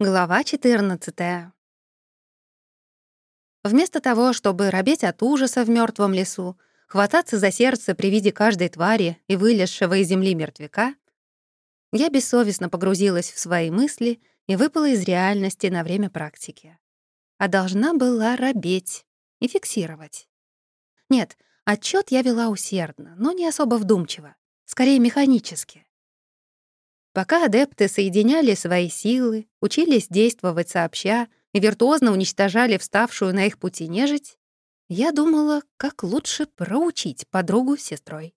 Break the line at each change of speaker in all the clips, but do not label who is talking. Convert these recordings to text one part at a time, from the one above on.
Глава 14. Вместо того, чтобы робеть от ужаса в мертвом лесу, хвататься за сердце при виде каждой твари и вылезшего из земли мертвяка, я бессовестно погрузилась в свои мысли и выпала из реальности на время практики. А должна была робеть и фиксировать. Нет, отчет я вела усердно, но не особо вдумчиво, скорее механически. Пока адепты соединяли свои силы, учились действовать сообща и виртуозно уничтожали вставшую на их пути нежить, я думала, как лучше проучить подругу с сестрой.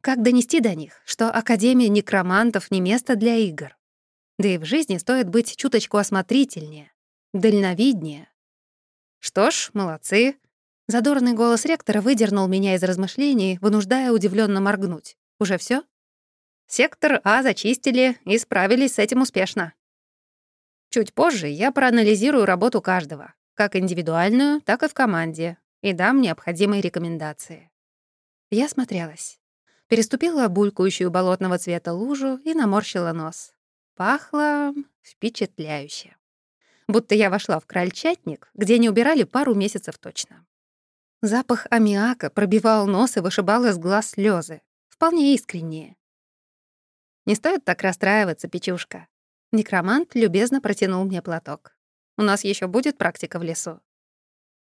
Как донести до них, что Академия некромантов не место для игр. Да и в жизни стоит быть чуточку осмотрительнее, дальновиднее. Что ж, молодцы. Задорный голос ректора выдернул меня из размышлений, вынуждая удивленно моргнуть. Уже все? Сектор А зачистили и справились с этим успешно. Чуть позже я проанализирую работу каждого, как индивидуальную, так и в команде, и дам необходимые рекомендации. Я смотрелась. Переступила булькающую болотного цвета лужу и наморщила нос. Пахло впечатляюще. Будто я вошла в крольчатник, где не убирали пару месяцев точно. Запах аммиака пробивал нос и вышибал из глаз слезы. Вполне искренние. Не стоит так расстраиваться, Печушка. Некромант любезно протянул мне платок. У нас еще будет практика в лесу.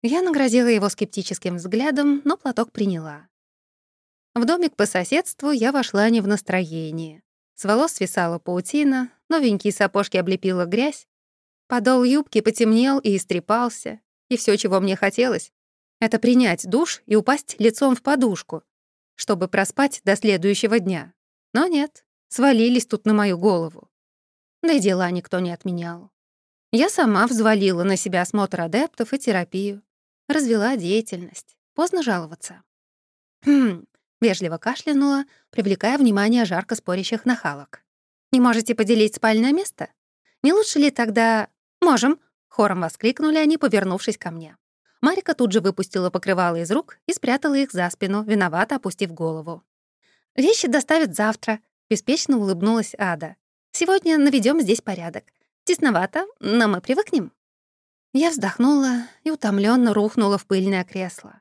Я наградила его скептическим взглядом, но платок приняла. В домик по соседству я вошла не в настроении. С волос свисала паутина, новенькие сапожки облепила грязь, подол юбки потемнел и истрепался, и все, чего мне хотелось, это принять душ и упасть лицом в подушку, чтобы проспать до следующего дня. Но нет, свалились тут на мою голову. Да и дела никто не отменял. Я сама взвалила на себя осмотр адептов и терапию. Развела деятельность. Поздно жаловаться. Хм, вежливо кашлянула, привлекая внимание жарко спорящих нахалок. «Не можете поделить спальное место? Не лучше ли тогда...» «Можем!» — хором воскликнули они, повернувшись ко мне. Марика тут же выпустила покрывало из рук и спрятала их за спину, виновато опустив голову. «Вещи доставят завтра», Беспечно улыбнулась Ада. «Сегодня наведем здесь порядок. Тесновато, но мы привыкнем». Я вздохнула и утомленно рухнула в пыльное кресло.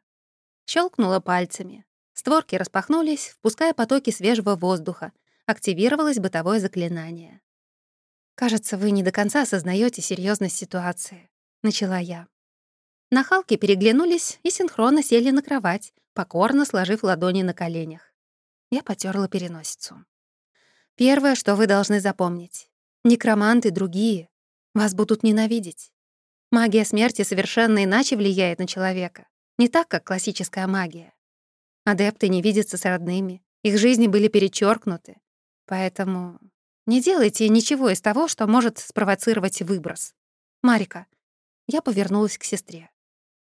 Щелкнула пальцами. Створки распахнулись, впуская потоки свежего воздуха. Активировалось бытовое заклинание. «Кажется, вы не до конца осознаете серьезность ситуации», — начала я. Нахалки переглянулись и синхронно сели на кровать, покорно сложив ладони на коленях. Я потерла переносицу. Первое, что вы должны запомнить. Некроманты другие. Вас будут ненавидеть. Магия смерти совершенно иначе влияет на человека. Не так, как классическая магия. Адепты не видятся с родными. Их жизни были перечеркнуты. Поэтому не делайте ничего из того, что может спровоцировать выброс. Марика, я повернулась к сестре.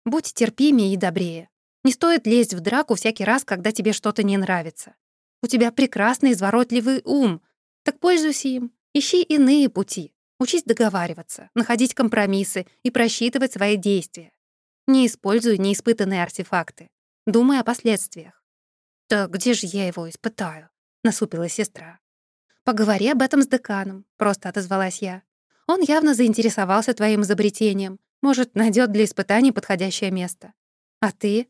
Будь терпимее и добрее. Не стоит лезть в драку всякий раз, когда тебе что-то не нравится. У тебя прекрасный изворотливый ум. Так пользуйся им. Ищи иные пути. Учись договариваться, находить компромиссы и просчитывать свои действия. Не используй неиспытанные артефакты. Думай о последствиях. «Да где же я его испытаю?» — насупила сестра. «Поговори об этом с деканом», — просто отозвалась я. «Он явно заинтересовался твоим изобретением. Может, найдет для испытаний подходящее место. А ты?»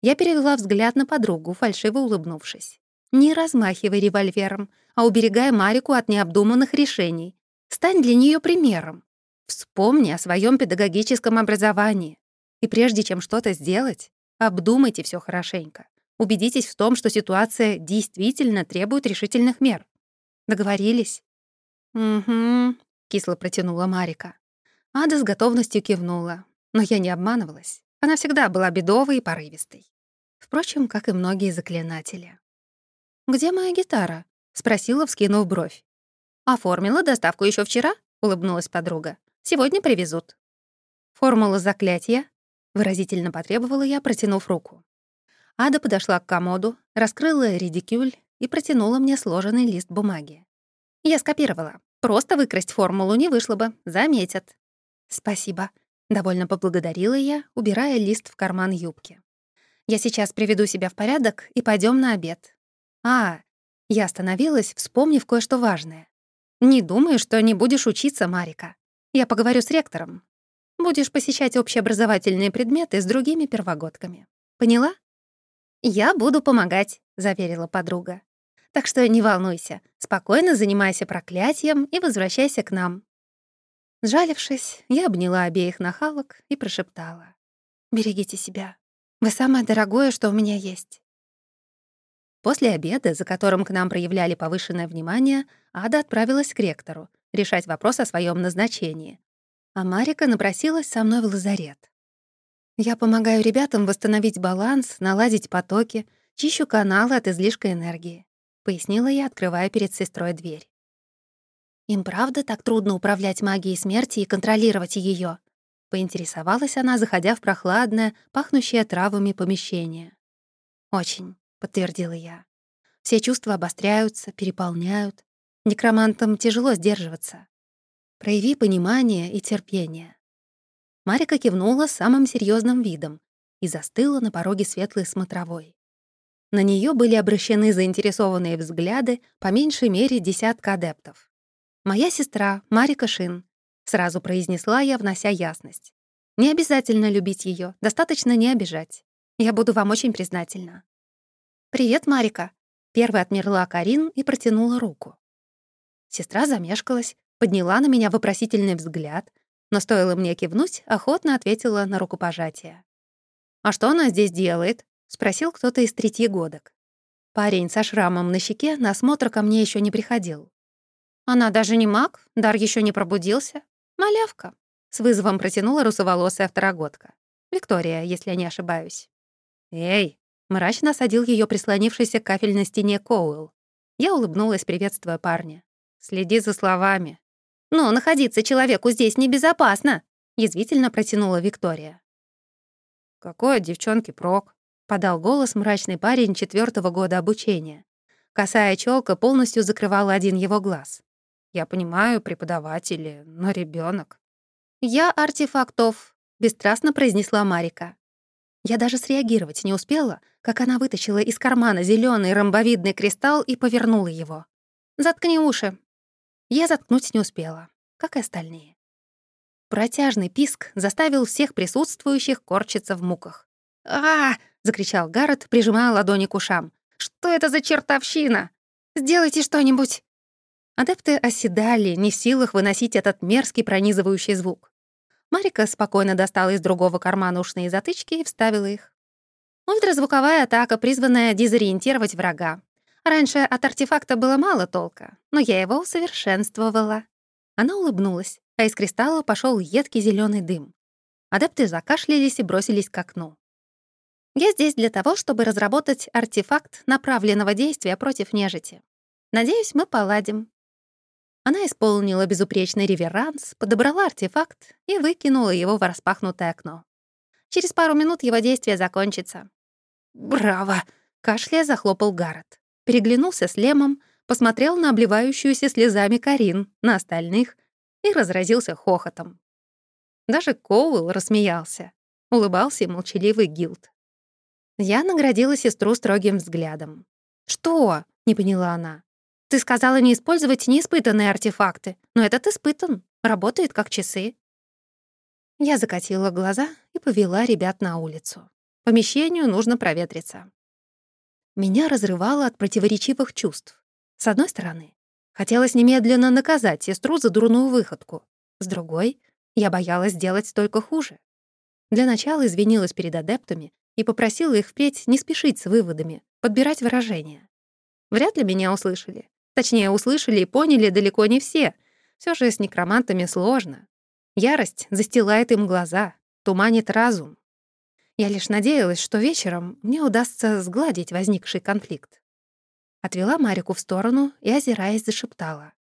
Я перевела взгляд на подругу, фальшиво улыбнувшись. Не размахивай револьвером, а уберегай Марику от необдуманных решений. Стань для нее примером. Вспомни о своем педагогическом образовании. И прежде чем что-то сделать, обдумайте все хорошенько. Убедитесь в том, что ситуация действительно требует решительных мер. Договорились? «Угу», — кисло протянула Марика. Ада с готовностью кивнула. Но я не обманывалась. Она всегда была бедовой и порывистой. Впрочем, как и многие заклинатели. «Где моя гитара?» — спросила, вскинув бровь. «Оформила доставку еще вчера?» — улыбнулась подруга. «Сегодня привезут». «Формула заклятия?» — выразительно потребовала я, протянув руку. Ада подошла к комоду, раскрыла редикюль и протянула мне сложенный лист бумаги. Я скопировала. Просто выкрасть формулу не вышло бы, заметят. «Спасибо», — довольно поблагодарила я, убирая лист в карман юбки. «Я сейчас приведу себя в порядок и пойдем на обед. «А, я остановилась, вспомнив кое-что важное. Не думаю, что не будешь учиться, Марика. Я поговорю с ректором. Будешь посещать общеобразовательные предметы с другими первогодками. Поняла? Я буду помогать, заверила подруга. Так что не волнуйся, спокойно занимайся проклятием и возвращайся к нам. Сжалившись, я обняла обеих нахалок и прошептала. «Берегите себя. Вы самое дорогое, что у меня есть». После обеда, за которым к нам проявляли повышенное внимание, Ада отправилась к ректору решать вопрос о своем назначении. А Марика напросилась со мной в лазарет. Я помогаю ребятам восстановить баланс, наладить потоки, чищу каналы от излишка энергии. — пояснила я, открывая перед сестрой дверь. «Им правда так трудно управлять магией смерти и контролировать ее? поинтересовалась она, заходя в прохладное, пахнущее травами помещение. «Очень», — подтвердила я. «Все чувства обостряются, переполняют. Некромантам тяжело сдерживаться. Прояви понимание и терпение». Марика кивнула самым серьезным видом и застыла на пороге светлой смотровой. На нее были обращены заинтересованные взгляды по меньшей мере десятка адептов. «Моя сестра, Марика Шин», — сразу произнесла я, внося ясность. «Не обязательно любить ее, достаточно не обижать. Я буду вам очень признательна». «Привет, Марика», — первой отмерла Карин и протянула руку. Сестра замешкалась, подняла на меня вопросительный взгляд, но стоило мне кивнуть, охотно ответила на рукопожатие. «А что она здесь делает?» — спросил кто-то из третьегодок. Парень со шрамом на щеке на осмотр ко мне еще не приходил. «Она даже не маг, дар еще не пробудился. Малявка», — с вызовом протянула русоволосая второгодка. Виктория, если я не ошибаюсь. «Эй!» — мрачно осадил ее прислонившийся к кафельной стене Коуэлл. Я улыбнулась, приветствуя парня. «Следи за словами». «Но находиться человеку здесь небезопасно», — язвительно протянула Виктория. «Какой от девчонки прок?» подал голос мрачный парень четвертого года обучения. Косая челка полностью закрывала один его глаз. «Я понимаю, преподаватели, но ребенок. «Я артефактов», — бесстрастно произнесла Марика. Я даже среагировать не успела, как она вытащила из кармана зеленый ромбовидный кристалл и повернула его. «Заткни уши». Я заткнуть не успела, как и остальные. Протяжный писк заставил всех присутствующих корчиться в муках. а, закричал Гаррет, прижимая ладони к ушам. «Что это за чертовщина? Сделайте что-нибудь!» Адепты оседали, не в силах выносить этот мерзкий пронизывающий звук. Марика спокойно достала из другого кармана ушные затычки и вставила их. Ультразвуковая атака, призванная дезориентировать врага. Раньше от артефакта было мало толка, но я его усовершенствовала. Она улыбнулась, а из кристалла пошел едкий зеленый дым. Адепты закашлялись и бросились к окну. Я здесь для того, чтобы разработать артефакт направленного действия против нежити. Надеюсь, мы поладим». Она исполнила безупречный реверанс, подобрала артефакт и выкинула его в распахнутое окно. Через пару минут его действие закончится. «Браво!» — кашляя захлопал Гаррет. Переглянулся с Лемом, посмотрел на обливающуюся слезами Карин, на остальных и разразился хохотом. Даже Коуэлл рассмеялся. Улыбался молчаливый Гилд. Я наградила сестру строгим взглядом. «Что?» — не поняла она. «Ты сказала не использовать неиспытанные артефакты, но этот испытан, работает как часы». Я закатила глаза и повела ребят на улицу. Помещению нужно проветриться. Меня разрывало от противоречивых чувств. С одной стороны, хотелось немедленно наказать сестру за дурную выходку. С другой, я боялась сделать только хуже. Для начала извинилась перед адептами и попросила их впредь не спешить с выводами, подбирать выражения. Вряд ли меня услышали. Точнее, услышали и поняли далеко не все. Все же с некромантами сложно. Ярость застилает им глаза, туманит разум. Я лишь надеялась, что вечером мне удастся сгладить возникший конфликт. Отвела Марику в сторону и, озираясь, зашептала.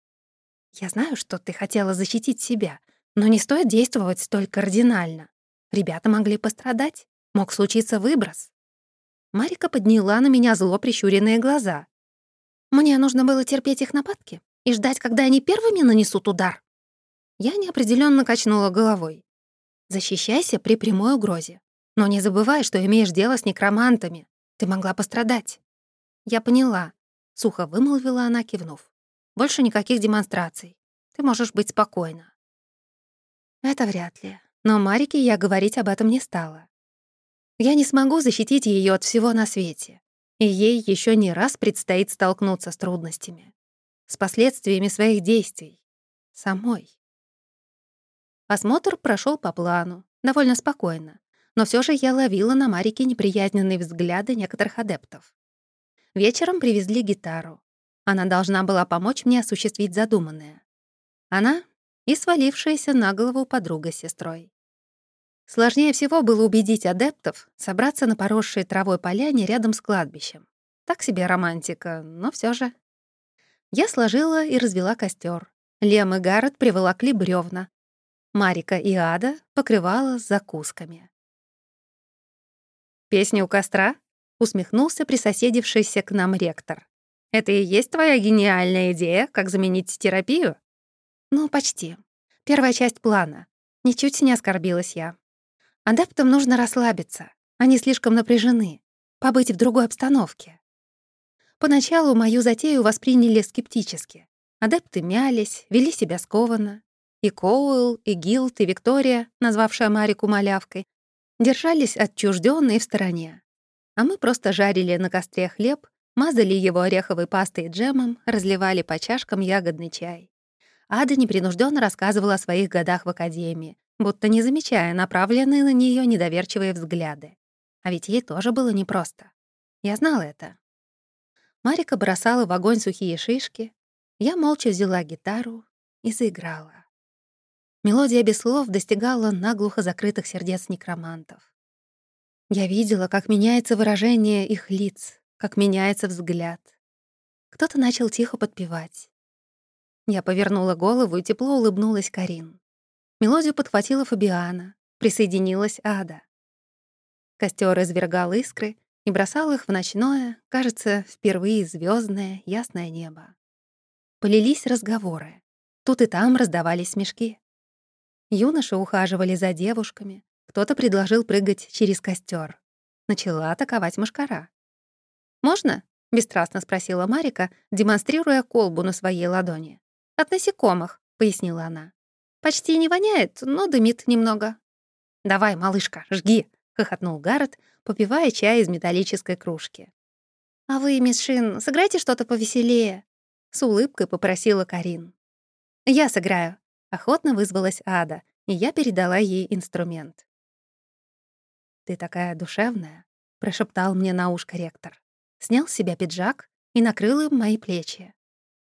«Я знаю, что ты хотела защитить себя, но не стоит действовать столь кардинально. Ребята могли пострадать. Мог случиться выброс. Марика подняла на меня зло прищуренные глаза. Мне нужно было терпеть их нападки и ждать, когда они первыми нанесут удар. Я неопределенно качнула головой. Защищайся при прямой угрозе. Но не забывай, что имеешь дело с некромантами. Ты могла пострадать. Я поняла. Сухо вымолвила она, кивнув. Больше никаких демонстраций. Ты можешь быть спокойна. Это вряд ли. Но Марике я говорить об этом не стала. Я не смогу защитить ее от всего на свете, и ей еще не раз предстоит столкнуться с трудностями, с последствиями своих действий, самой. Осмотр прошел по плану, довольно спокойно, но все же я ловила на Марике неприязненные взгляды некоторых адептов. Вечером привезли гитару. Она должна была помочь мне осуществить задуманное. Она и свалившаяся на голову подруга с сестрой. Сложнее всего было убедить адептов собраться на поросшей травой поляне рядом с кладбищем. Так себе романтика, но все же. Я сложила и развела костер. Лем и Гаррет приволокли бревна. Марика и Ада покрывала закусками. «Песня у костра?» — усмехнулся присоседившийся к нам ректор. «Это и есть твоя гениальная идея, как заменить терапию?» «Ну, почти. Первая часть плана. Ничуть не оскорбилась я. Адептам нужно расслабиться. Они слишком напряжены. Побыть в другой обстановке. Поначалу мою затею восприняли скептически. Адепты мялись, вели себя скованно. И Коуэлл, и Гилд, и Виктория, назвавшая Марику малявкой, держались отчуждённо и в стороне. А мы просто жарили на костре хлеб, мазали его ореховой пастой и джемом, разливали по чашкам ягодный чай. Ада непринужденно рассказывала о своих годах в академии, будто не замечая направленные на нее недоверчивые взгляды. А ведь ей тоже было непросто. Я знала это. Марика бросала в огонь сухие шишки. Я молча взяла гитару и заиграла. Мелодия без слов достигала наглухо закрытых сердец некромантов. Я видела, как меняется выражение их лиц, как меняется взгляд. Кто-то начал тихо подпевать. Я повернула голову и тепло улыбнулась Карин. Мелодию подхватила Фабиана, присоединилась Ада. Костер извергал искры и бросал их в ночное, кажется, впервые звездное, ясное небо. Полились разговоры. Тут и там раздавались смешки. Юноши ухаживали за девушками, кто-то предложил прыгать через костер. Начала атаковать мошкара. «Можно?» — бесстрастно спросила Марика, демонстрируя колбу на своей ладони. «От насекомых», — пояснила она. Почти не воняет, но дымит немного. «Давай, малышка, жги!» — хохотнул Гаррет, попивая чай из металлической кружки. «А вы, мисс Шин, сыграйте что-то повеселее!» — с улыбкой попросила Карин. «Я сыграю!» — охотно вызвалась Ада, и я передала ей инструмент. «Ты такая душевная!» — прошептал мне на ушко ректор. Снял с себя пиджак и накрыл им мои плечи.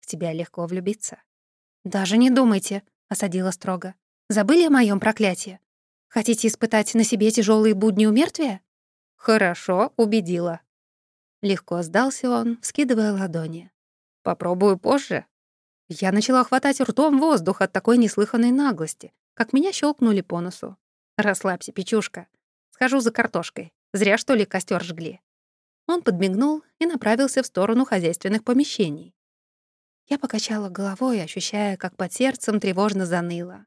«В тебя легко влюбиться». «Даже не думайте!» — осадила строго. «Забыли о моем проклятии? Хотите испытать на себе тяжелые будни умертвия?» «Хорошо, убедила». Легко сдался он, вскидывая ладони. «Попробую позже». Я начала хватать ртом воздух от такой неслыханной наглости, как меня щелкнули по носу. «Расслабься, печушка. Схожу за картошкой. Зря, что ли, костер жгли». Он подмигнул и направился в сторону хозяйственных помещений. Я покачала головой, ощущая, как под сердцем тревожно заныло.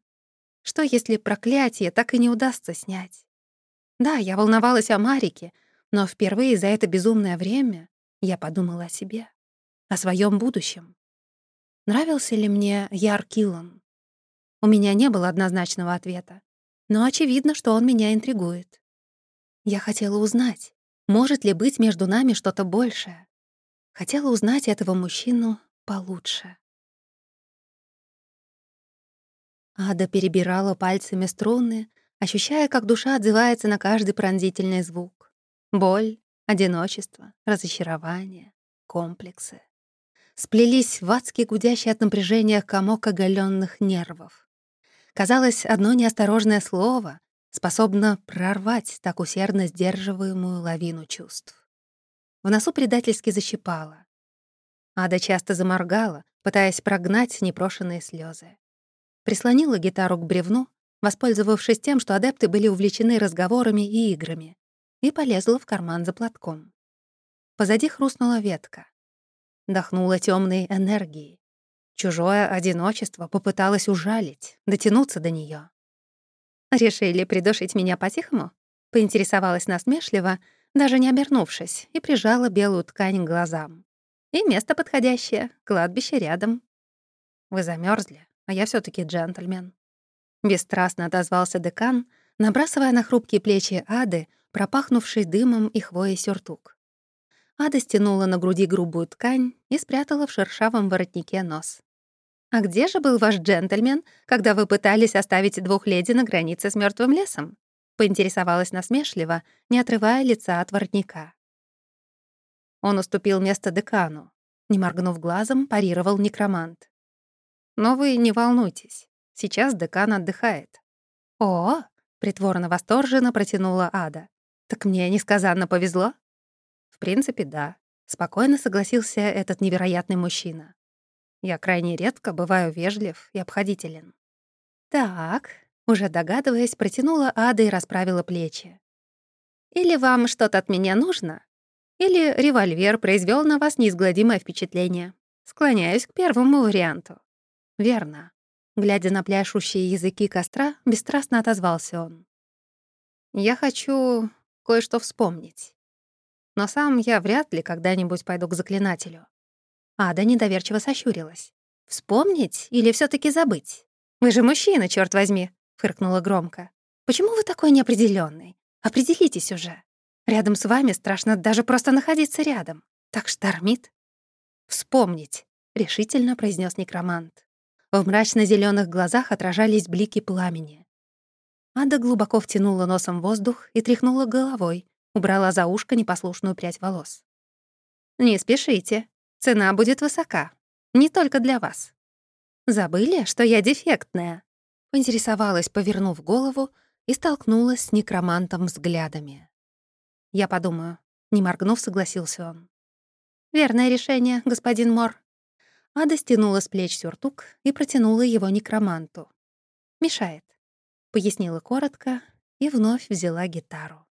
Что, если проклятие так и не удастся снять? Да, я волновалась о Марике, но впервые за это безумное время я подумала о себе, о своем будущем. Нравился ли мне Яр Киллан? У меня не было однозначного ответа, но очевидно, что он меня интригует. Я хотела узнать, может ли быть между нами что-то большее. Хотела узнать этого мужчину получше. Ада перебирала пальцами струны, ощущая, как душа отзывается на каждый пронзительный звук. Боль, одиночество, разочарование, комплексы. Сплелись в адский гудящий от напряжения комок оголенных нервов. Казалось, одно неосторожное слово способно прорвать так усердно сдерживаемую лавину чувств. В носу предательски защипало. Ада часто заморгала, пытаясь прогнать непрошенные слезы. Прислонила гитару к бревну, воспользовавшись тем, что адепты были увлечены разговорами и играми, и полезла в карман за платком. Позади хрустнула ветка. Дохнула темной энергией. Чужое одиночество попыталось ужалить, дотянуться до нее. «Решили придушить меня по-тихому?» — поинтересовалась насмешливо, даже не обернувшись, и прижала белую ткань к глазам. И место подходящее, кладбище рядом. Вы замерзли, а я все таки джентльмен. Бесстрастно отозвался декан, набрасывая на хрупкие плечи Ады, пропахнувший дымом и хвоей сюртук. Ада стянула на груди грубую ткань и спрятала в шершавом воротнике нос. «А где же был ваш джентльмен, когда вы пытались оставить двух леди на границе с мертвым лесом?» — поинтересовалась насмешливо, не отрывая лица от воротника. Он уступил место декану. Не моргнув глазом, парировал некромант. «Но вы не волнуйтесь. Сейчас декан отдыхает». «О!» — притворно восторженно протянула Ада. «Так мне несказанно повезло?» «В принципе, да», — спокойно согласился этот невероятный мужчина. «Я крайне редко бываю вежлив и обходителен». «Так», — уже догадываясь, протянула Ада и расправила плечи. «Или вам что-то от меня нужно? Или револьвер произвел на вас неизгладимое впечатление? Склоняюсь к первому варианту». «Верно». Глядя на пляшущие языки костра, бесстрастно отозвался он. «Я хочу кое-что вспомнить. Но сам я вряд ли когда-нибудь пойду к заклинателю». Ада недоверчиво сощурилась. «Вспомнить или все таки забыть? Вы же мужчина, черт возьми!» — фыркнула громко. «Почему вы такой неопределенный? Определитесь уже. Рядом с вами страшно даже просто находиться рядом. Так штормит». «Вспомнить», — решительно произнес некромант. В мрачно зеленых глазах отражались блики пламени. Ада глубоко втянула носом воздух и тряхнула головой, убрала за ушко непослушную прядь волос. «Не спешите. Цена будет высока. Не только для вас. Забыли, что я дефектная?» Поинтересовалась, повернув голову, и столкнулась с некромантом взглядами. «Я подумаю», — не моргнув, согласился он. «Верное решение, господин Мор». Ада стянула с плеч сюртук и протянула его некроманту. «Мешает», — пояснила коротко и вновь взяла гитару.